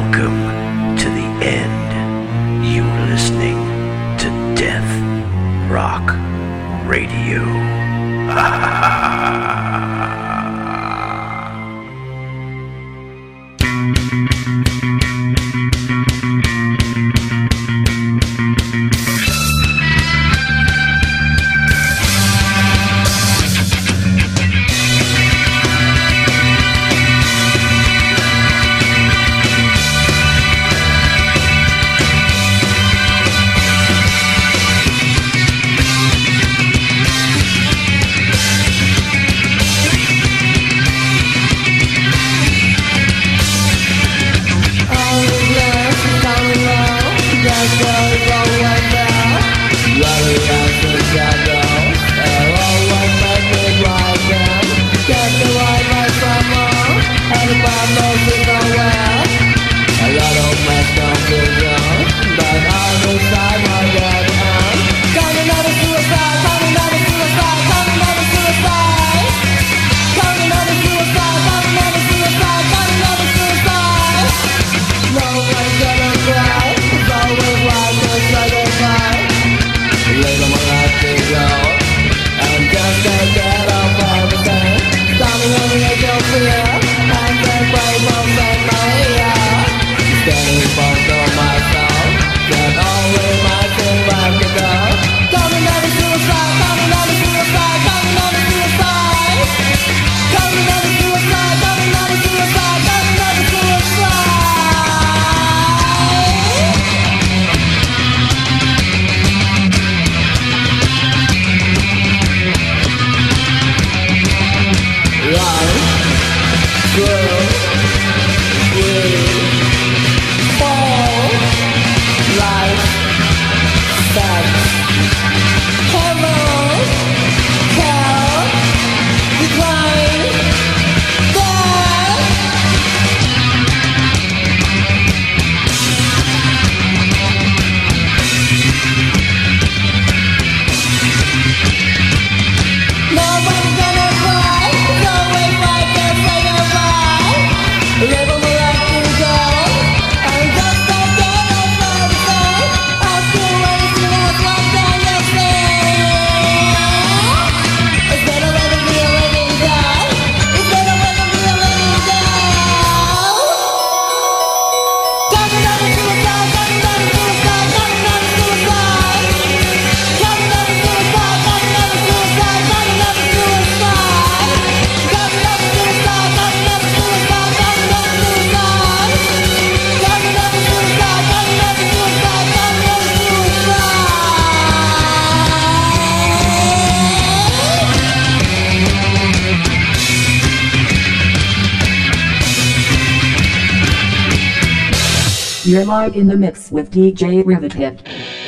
Welcome in the mix with DJ Rivethead. Take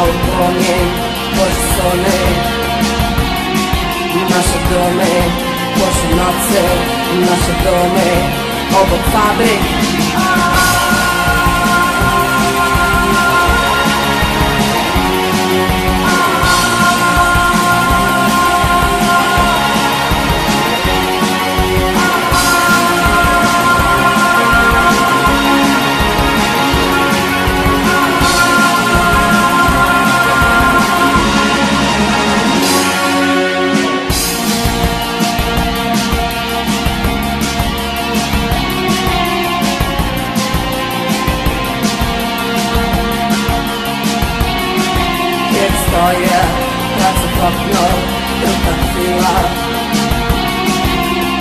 mały płomień, Nasze domy, poszły nocy, nasze domy. Obok fabryk tylko chwila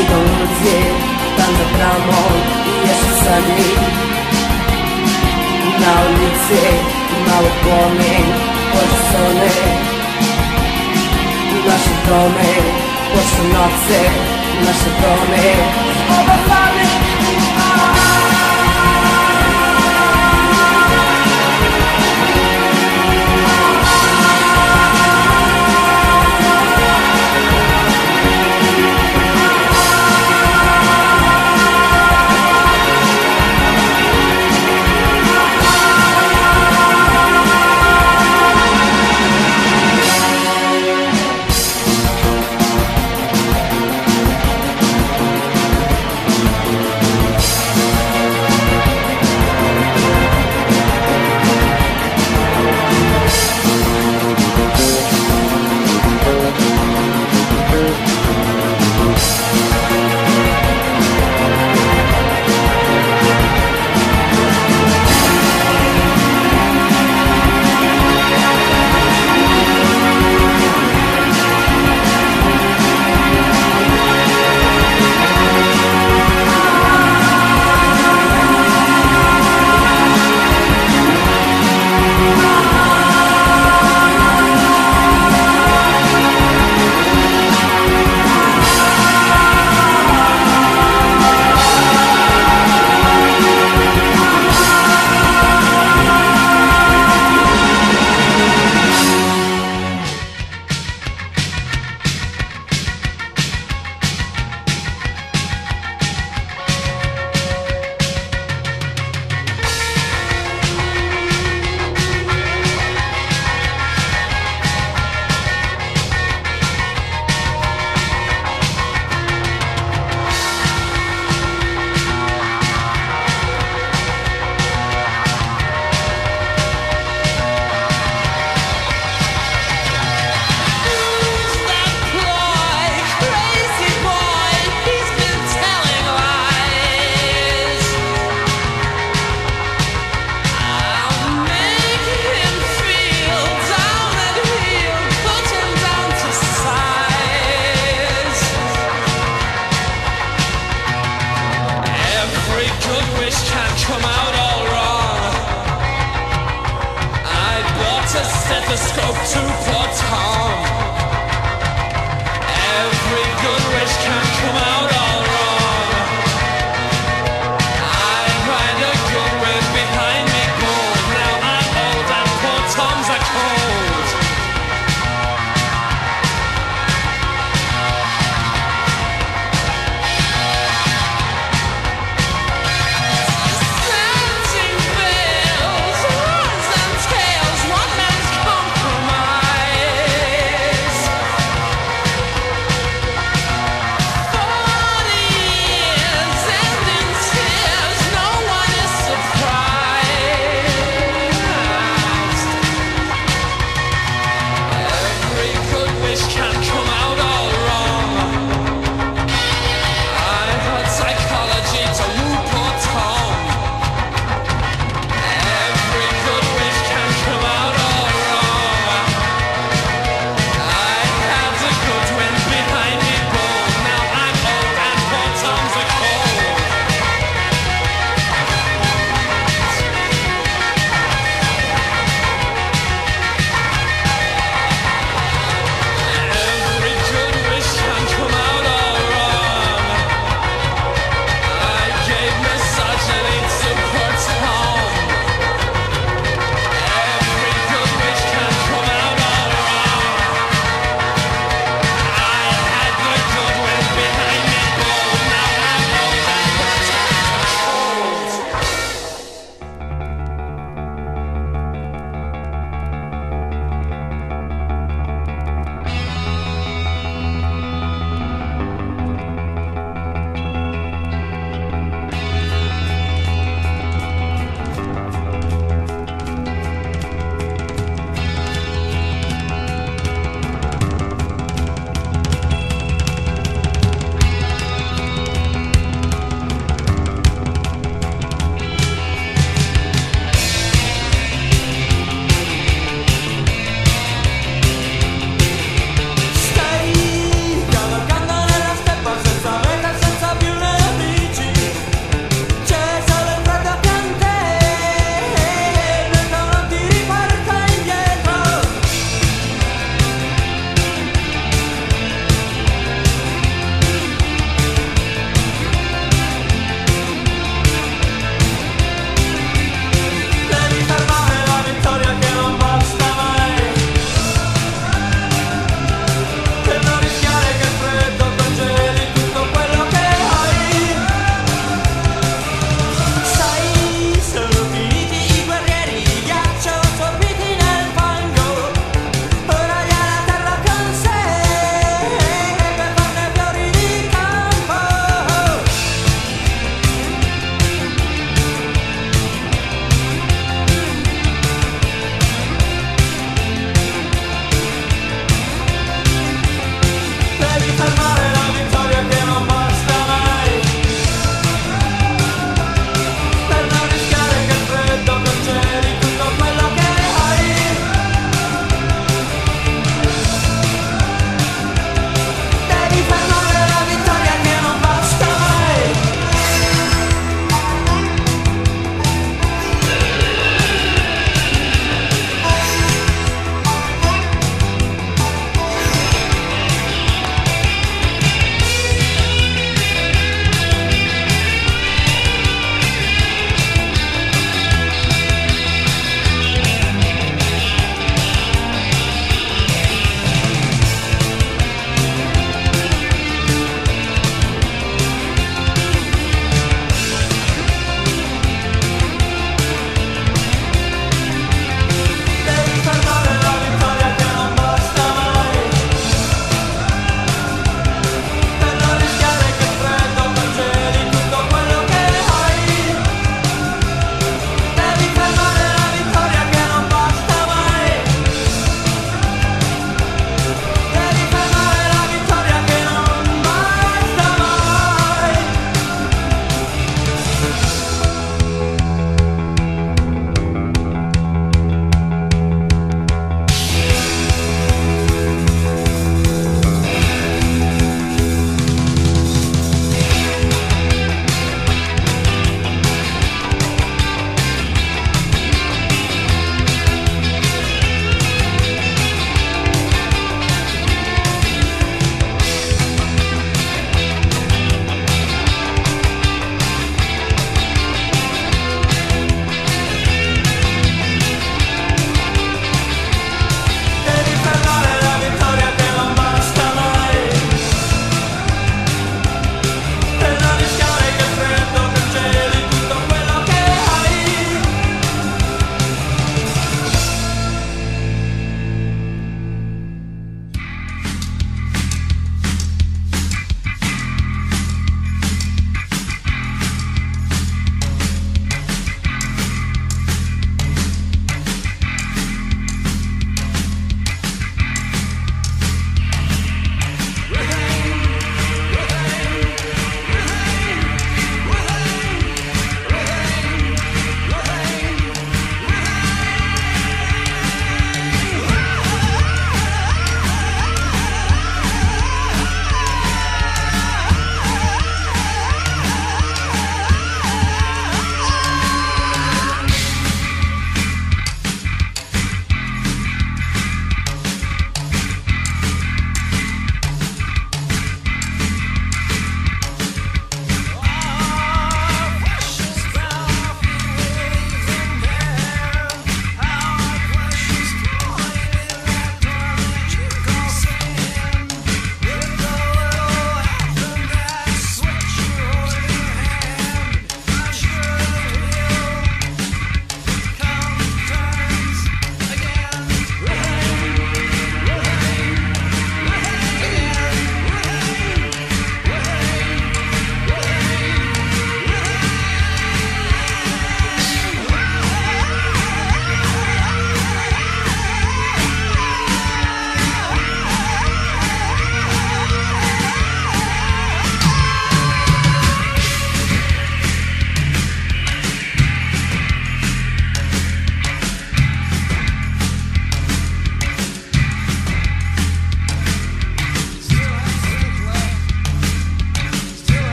Idą ludzie, tam za bramą i jeszcze sami Na ulicy mały płomień porzucony Nasze domy, poszły nocy, nasze domy Obawamy stethoscope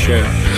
show.